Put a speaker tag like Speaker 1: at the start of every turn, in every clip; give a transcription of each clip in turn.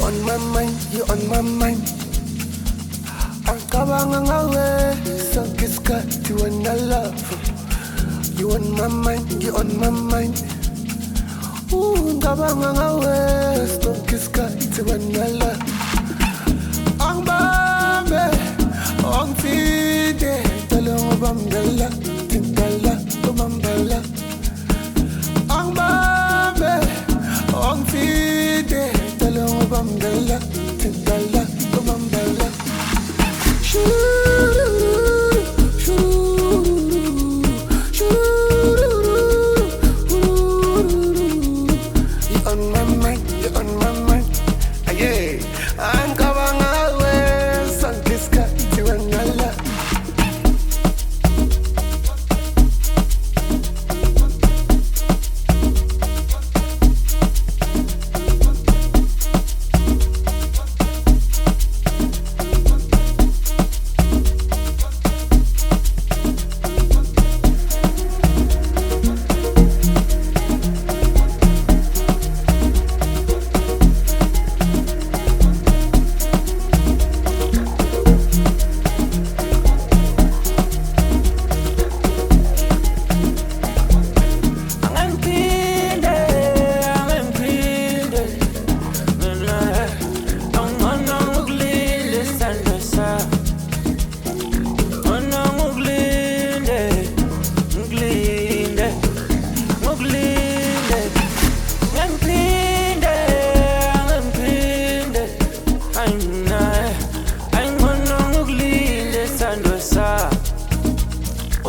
Speaker 1: on my mind, you on my mind. Angikabanga ngawe sonke isikhathi wena love. You on my mind, you on my mind. Ooh, ngicabanga ngawe sonke isikhathi wena love.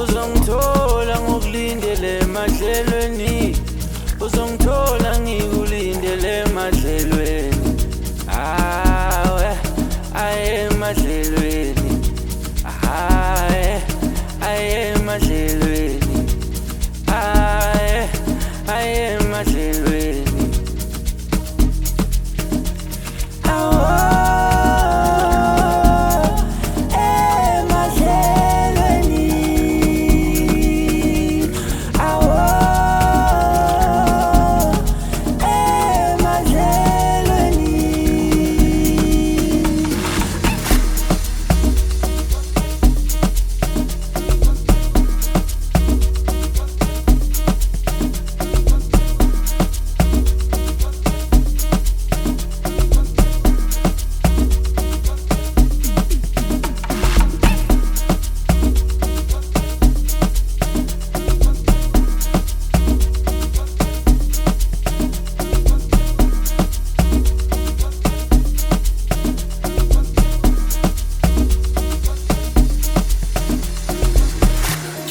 Speaker 2: Uzongithola ngokulindele emadlelweni uzongithola ngikulindele emadlelweni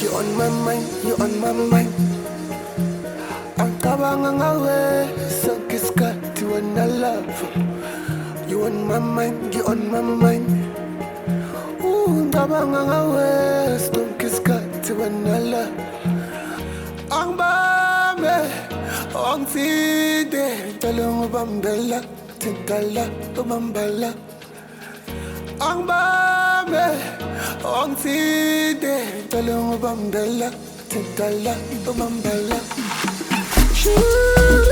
Speaker 1: You on my mind, you on my mind. Angicabanga ngawe sonke isikhathi wena love. You on my mind, you on my mind. Ooh, ngicabanga ngawe sonke isikhathi wena love. Angibambe, angifide, cela ngibambela, thintela, ubambela. Angibambe, angifide, cela ngibambela, thintela, ubambela. Shoo